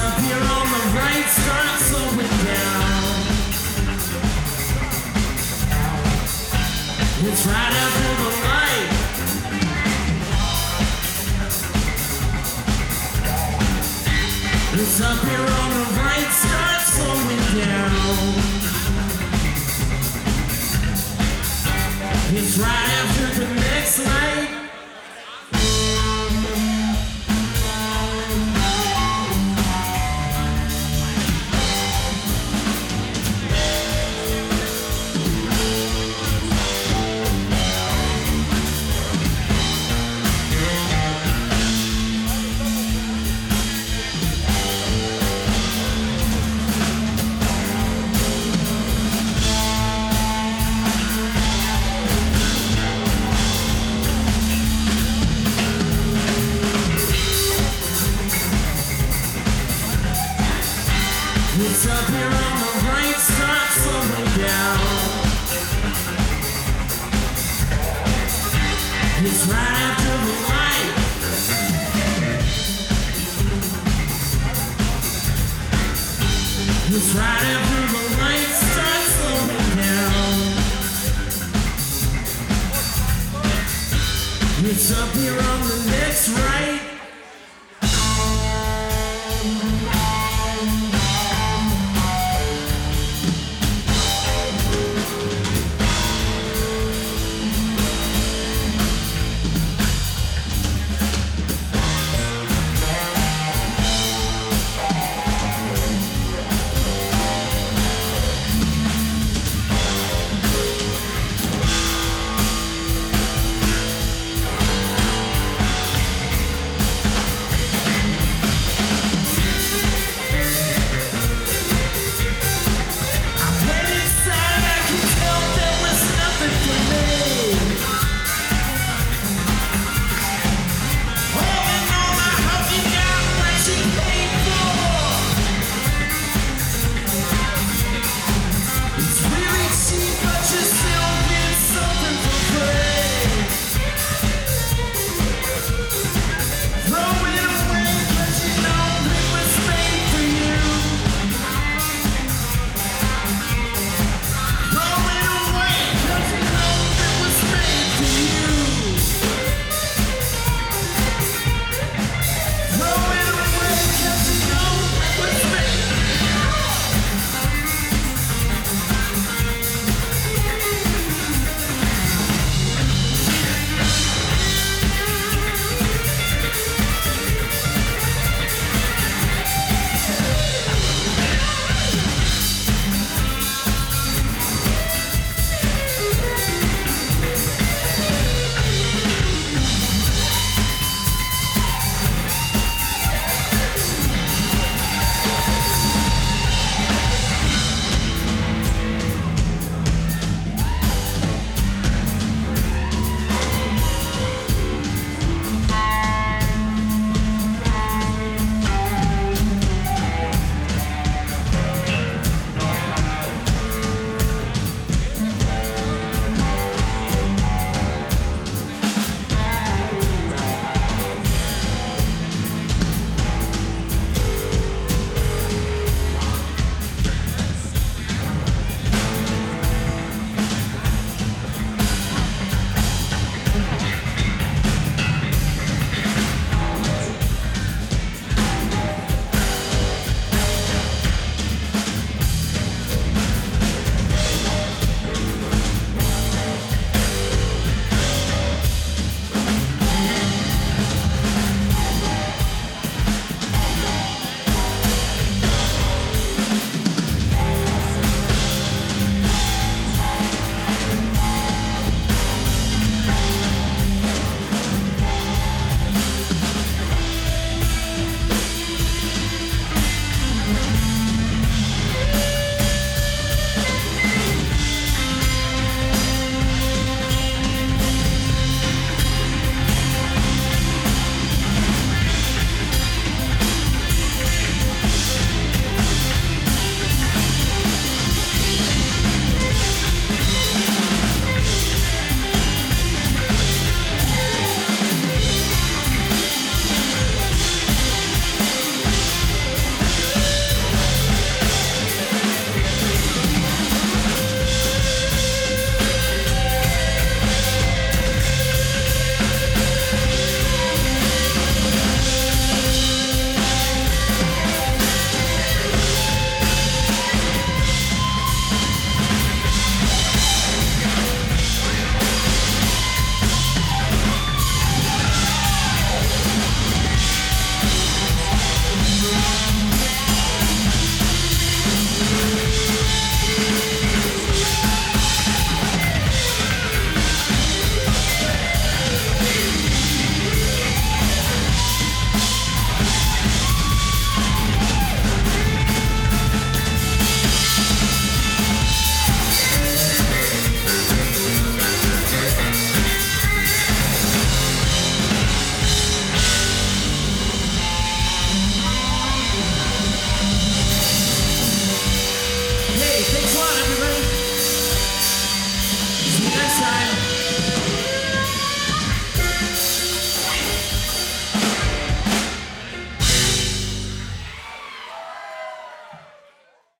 up here on the right, slowing down. It's right after the light. It's up here on the It's up here on the.